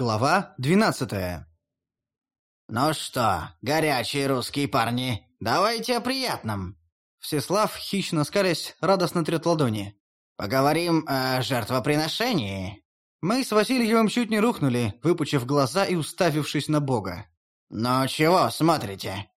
Глава двенадцатая. «Ну что, горячие русские парни, давайте о приятном!» Всеслав, хищно скалясь, радостно трет ладони. «Поговорим о жертвоприношении». Мы с Васильевым чуть не рухнули, выпучив глаза и уставившись на Бога. «Ну чего смотрите?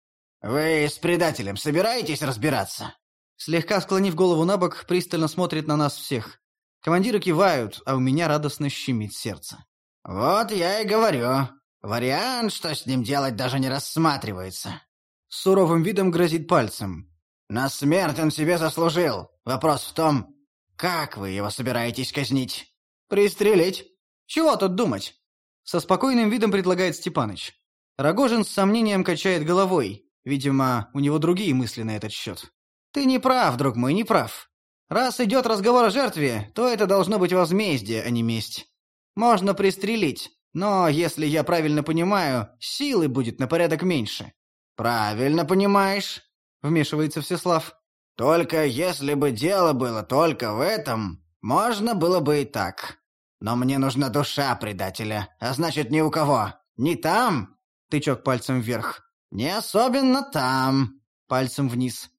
Вы с предателем собираетесь разбираться?» Слегка склонив голову на бок, пристально смотрит на нас всех. Командиры кивают, а у меня радостно щемит сердце. «Вот я и говорю. Вариант, что с ним делать, даже не рассматривается». С суровым видом грозит пальцем. «На смерть он себе заслужил. Вопрос в том, как вы его собираетесь казнить?» «Пристрелить. Чего тут думать?» Со спокойным видом предлагает Степаныч. Рогожин с сомнением качает головой. Видимо, у него другие мысли на этот счет. «Ты не прав, друг мой, не прав. Раз идет разговор о жертве, то это должно быть возмездие, а не месть. Можно пристрелить, но, если я правильно понимаю, силы будет на порядок меньше». «Правильно понимаешь», — вмешивается Всеслав. «Только если бы дело было только в этом, можно было бы и так. Но мне нужна душа предателя, а значит, ни у кого. Ни там, тычок пальцем вверх, не особенно там, пальцем вниз.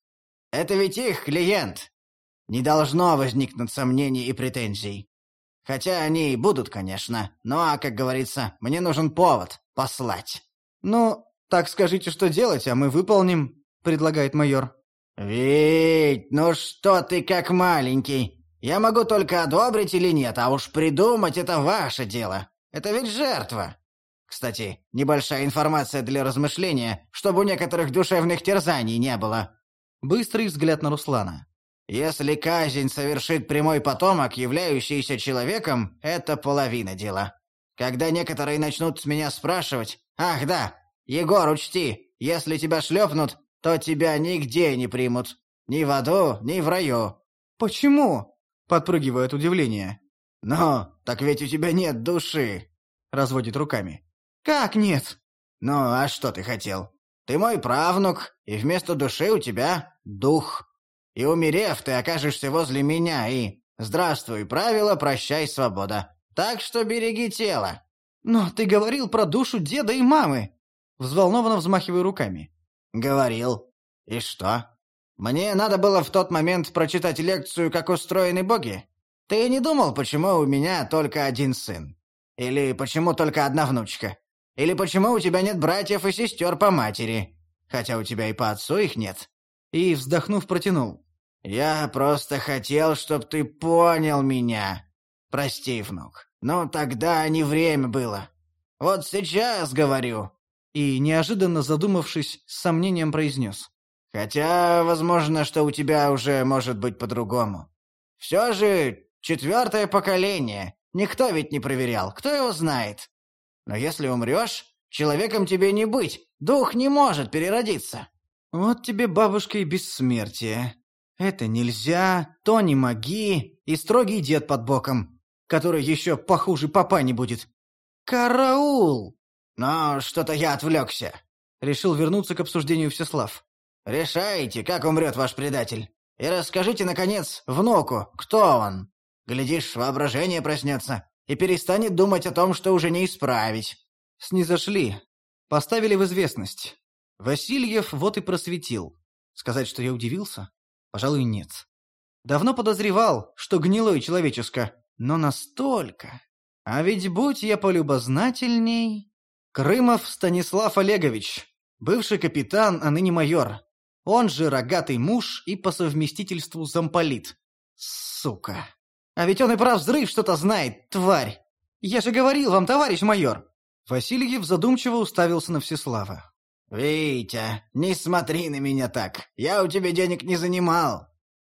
Это ведь их клиент. Не должно возникнуть сомнений и претензий. Хотя они и будут, конечно. Ну а, как говорится, мне нужен повод послать. Ну, так скажите, что делать, а мы выполним, предлагает майор. Ведь, ну что ты как маленький. Я могу только одобрить или нет, а уж придумать это ваше дело. Это ведь жертва. Кстати, небольшая информация для размышления, чтобы у некоторых душевных терзаний не было. Быстрый взгляд на Руслана. Если казнь совершит прямой потомок, являющийся человеком, это половина дела. Когда некоторые начнут с меня спрашивать, «Ах, да, Егор, учти, если тебя шлепнут, то тебя нигде не примут. Ни в аду, ни в раю». «Почему?» — подпрыгивает удивление. «Ну, так ведь у тебя нет души», — разводит руками. «Как нет?» «Ну, а что ты хотел? Ты мой правнук, и вместо души у тебя дух». И умерев, ты окажешься возле меня, и... Здравствуй, правила, прощай, свобода. Так что береги тело». «Но ты говорил про душу деда и мамы!» Взволнованно взмахиваю руками. «Говорил. И что? Мне надо было в тот момент прочитать лекцию «Как устроены боги». Ты не думал, почему у меня только один сын? Или почему только одна внучка? Или почему у тебя нет братьев и сестер по матери? Хотя у тебя и по отцу их нет и, вздохнув, протянул. «Я просто хотел, чтобы ты понял меня. Прости, внук, но тогда не время было. Вот сейчас говорю». И, неожиданно задумавшись, с сомнением произнес. «Хотя, возможно, что у тебя уже может быть по-другому. Все же четвертое поколение. Никто ведь не проверял, кто его знает. Но если умрешь, человеком тебе не быть, дух не может переродиться. «Вот тебе, бабушка, и бессмертие. Это нельзя, то не моги, и строгий дед под боком, который еще похуже папа не будет. Караул!» «Но что-то я отвлекся», — решил вернуться к обсуждению Всеслав. «Решайте, как умрет ваш предатель. И расскажите, наконец, внуку, кто он. Глядишь, воображение проснется и перестанет думать о том, что уже не исправить». Снизошли. Поставили в известность. Васильев вот и просветил. Сказать, что я удивился? Пожалуй, нет. Давно подозревал, что гнилое человеческо, но настолько. А ведь будь я полюбознательней... Крымов Станислав Олегович, бывший капитан, а ныне майор. Он же рогатый муж и по совместительству замполит. Сука. А ведь он и про взрыв что-то знает, тварь. Я же говорил вам, товарищ майор. Васильев задумчиво уставился на Всеслава. «Витя, не смотри на меня так. Я у тебя денег не занимал!»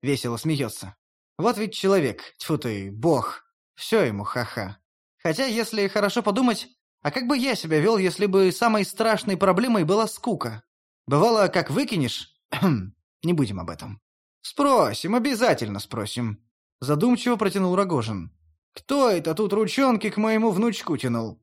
Весело смеется. Вот ведь человек, тьфу ты, бог. Все ему ха-ха. Хотя, если хорошо подумать, а как бы я себя вел, если бы самой страшной проблемой была скука? Бывало, как выкинешь... не будем об этом. Спросим, обязательно спросим. Задумчиво протянул Рогожин. Кто это тут ручонки к моему внучку тянул?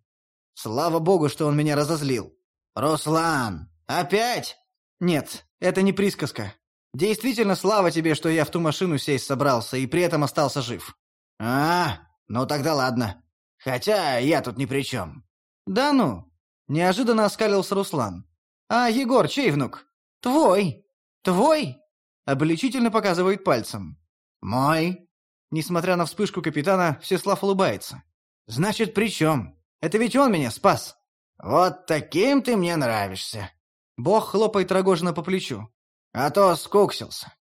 Слава богу, что он меня разозлил. «Руслан! Опять?» «Нет, это не присказка. Действительно, слава тебе, что я в ту машину сесть собрался и при этом остался жив». «А, ну тогда ладно. Хотя я тут ни при чем. «Да ну!» — неожиданно оскалился Руслан. «А Егор чей внук?» «Твой!» «Твой?» — обличительно показывает пальцем. «Мой?» Несмотря на вспышку капитана, Всеслав улыбается. «Значит, при чем? Это ведь он меня спас!» «Вот таким ты мне нравишься!» Бог хлопает Рогожина по плечу. «А то скуксился.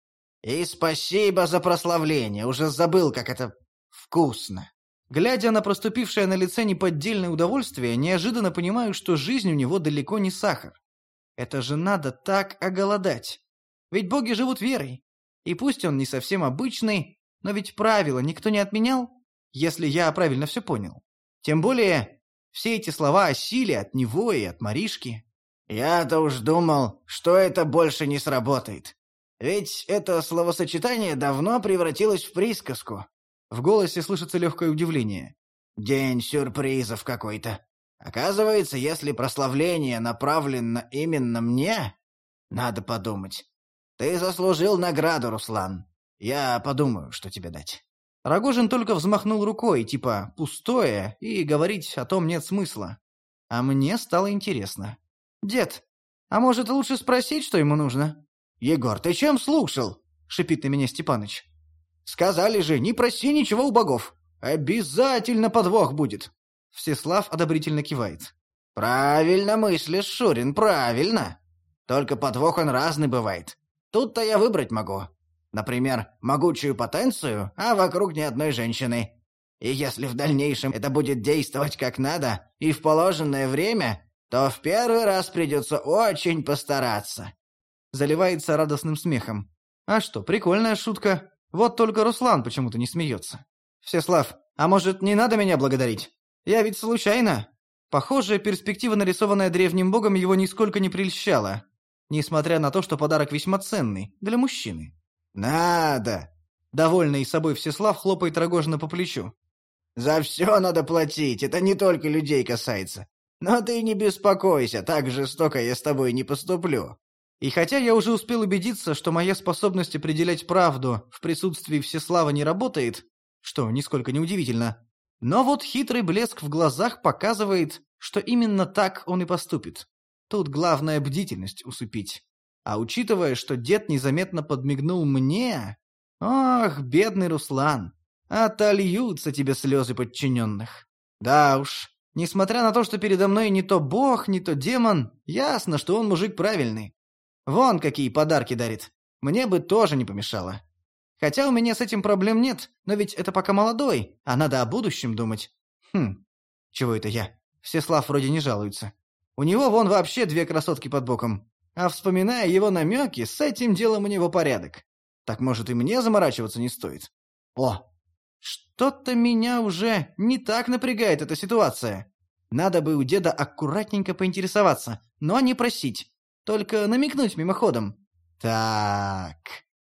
И спасибо за прославление, уже забыл, как это вкусно!» Глядя на проступившее на лице неподдельное удовольствие, неожиданно понимаю, что жизнь у него далеко не сахар. Это же надо так оголодать. Ведь боги живут верой. И пусть он не совсем обычный, но ведь правила никто не отменял, если я правильно все понял. Тем более, все эти слова о силе от него и от Маришки. Я-то уж думал, что это больше не сработает. Ведь это словосочетание давно превратилось в присказку. В голосе слышится легкое удивление. День сюрпризов какой-то. Оказывается, если прославление направлено именно мне, надо подумать. Ты заслужил награду, Руслан. Я подумаю, что тебе дать». Рогожин только взмахнул рукой, типа «пустое», и говорить о том нет смысла. А мне стало интересно. «Дед, а может, лучше спросить, что ему нужно?» «Егор, ты чем слушал?» — шипит на меня Степаныч. «Сказали же, не проси ничего у богов. Обязательно подвох будет». Всеслав одобрительно кивает. «Правильно мыслишь, Шурин, правильно. Только подвох он разный бывает. Тут-то я выбрать могу. Например, могучую потенцию, а вокруг ни одной женщины. И если в дальнейшем это будет действовать как надо и в положенное время, то в первый раз придется очень постараться». Заливается радостным смехом. «А что, прикольная шутка. Вот только Руслан почему-то не смеется. Всеслав, а может, не надо меня благодарить? Я ведь случайно?» Похоже, перспектива, нарисованная древним богом, его нисколько не прельщала, несмотря на то, что подарок весьма ценный для мужчины. «Надо!» Довольный собой Всеслав хлопает Рогожина по плечу. «За все надо платить, это не только людей касается. Но ты не беспокойся, так жестоко я с тобой не поступлю». И хотя я уже успел убедиться, что моя способность определять правду в присутствии Всеслава не работает, что нисколько не удивительно, но вот хитрый блеск в глазах показывает, что именно так он и поступит. Тут главное бдительность усыпить. А учитывая, что дед незаметно подмигнул мне... Ох, бедный Руслан, отольются тебе слезы подчиненных. Да уж, несмотря на то, что передо мной не то бог, не то демон, ясно, что он мужик правильный. Вон какие подарки дарит. Мне бы тоже не помешало. Хотя у меня с этим проблем нет, но ведь это пока молодой, а надо о будущем думать. Хм, чего это я? Всеслав вроде не жалуется. У него вон вообще две красотки под боком. А вспоминая его намеки, с этим делом у него порядок. Так может и мне заморачиваться не стоит? О, что-то меня уже не так напрягает эта ситуация. Надо бы у деда аккуратненько поинтересоваться, но не просить. Только намекнуть мимоходом. Так,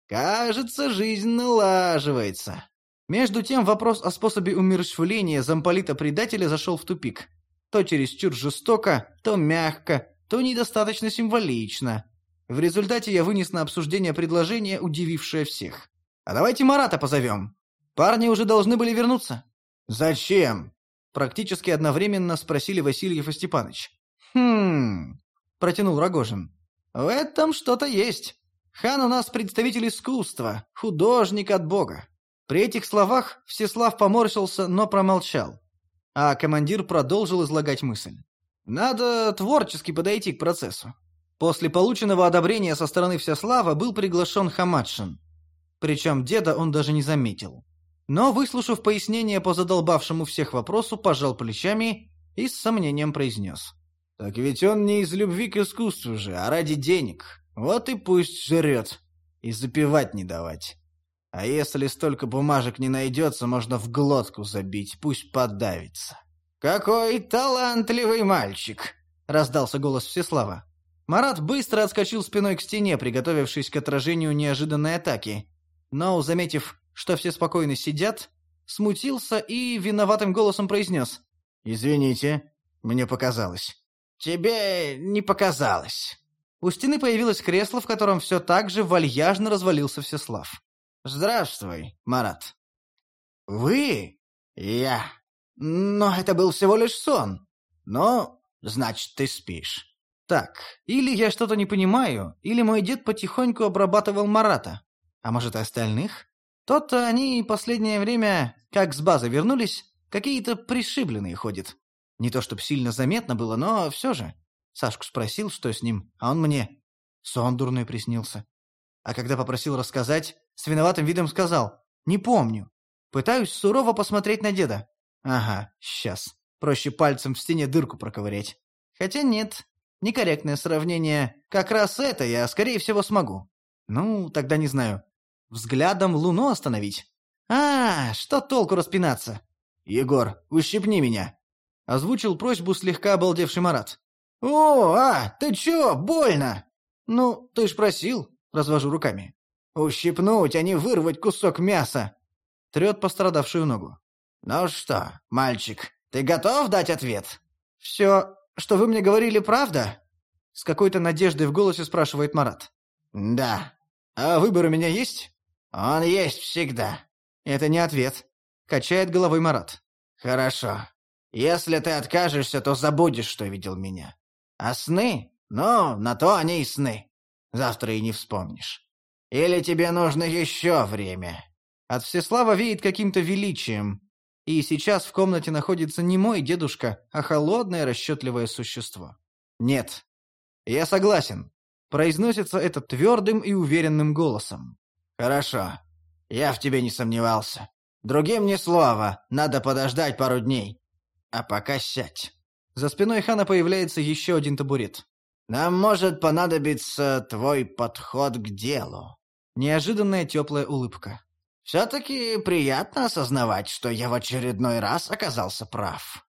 кажется, жизнь налаживается. Между тем вопрос о способе умерщвления замполита-предателя зашел в тупик. То чересчур жестоко, то мягко, то недостаточно символично. В результате я вынес на обсуждение предложение, удивившее всех. «А давайте Марата позовем. Парни уже должны были вернуться». «Зачем?» Практически одновременно спросили Васильев и Степаныч. «Хм...» — протянул Рогожин. «В этом что-то есть. Хан у нас представитель искусства, художник от бога». При этих словах Всеслав поморщился, но промолчал. А командир продолжил излагать мысль. Надо творчески подойти к процессу. После полученного одобрения со стороны Всеслава был приглашен Хамадшин. Причем деда он даже не заметил. Но, выслушав пояснение по задолбавшему всех вопросу, пожал плечами и с сомнением произнес. «Так ведь он не из любви к искусству же, а ради денег. Вот и пусть жрет. И запивать не давать. А если столько бумажек не найдется, можно в глотку забить, пусть подавится». «Какой талантливый мальчик!» — раздался голос Всеслава. Марат быстро отскочил спиной к стене, приготовившись к отражению неожиданной атаки. Но, заметив, что все спокойно сидят, смутился и виноватым голосом произнес. «Извините, мне показалось». «Тебе не показалось». У стены появилось кресло, в котором все так же вальяжно развалился Всеслав. «Здравствуй, Марат». «Вы?» «Я». Но это был всего лишь сон. Ну, значит, ты спишь. Так, или я что-то не понимаю, или мой дед потихоньку обрабатывал Марата. А может, и остальных? Тот-то они последнее время, как с базы вернулись, какие-то пришибленные ходят. Не то чтоб сильно заметно было, но все же. Сашку спросил, что с ним, а он мне. Сон дурной приснился. А когда попросил рассказать, с виноватым видом сказал «Не помню». Пытаюсь сурово посмотреть на деда. Ага, сейчас. Проще пальцем в стене дырку проковырять. Хотя нет, некорректное сравнение. Как раз это я, скорее всего, смогу. Ну, тогда не знаю. Взглядом луну остановить? А, что толку распинаться? Егор, ущипни меня. Озвучил просьбу слегка обалдевший Марат. «О, а, ты чё, больно?» «Ну, ты ж просил», — развожу руками. «Ущипнуть, а не вырвать кусок мяса!» Трет пострадавшую ногу. «Ну что, мальчик, ты готов дать ответ?» «Все, что вы мне говорили, правда?» С какой-то надеждой в голосе спрашивает Марат. «Да». «А выбор у меня есть?» «Он есть всегда». «Это не ответ», — качает головой Марат. «Хорошо. Если ты откажешься, то забудешь, что видел меня. А сны? Ну, на то они и сны. Завтра и не вспомнишь. Или тебе нужно еще время?» От Всеслава веет каким-то величием. И сейчас в комнате находится не мой дедушка, а холодное расчетливое существо. «Нет. Я согласен», — произносится это твердым и уверенным голосом. «Хорошо. Я в тебе не сомневался. Другим ни слова, надо подождать пару дней. А пока сядь». За спиной хана появляется еще один табурет. «Нам может понадобиться твой подход к делу». Неожиданная теплая улыбка. «Все-таки приятно осознавать, что я в очередной раз оказался прав».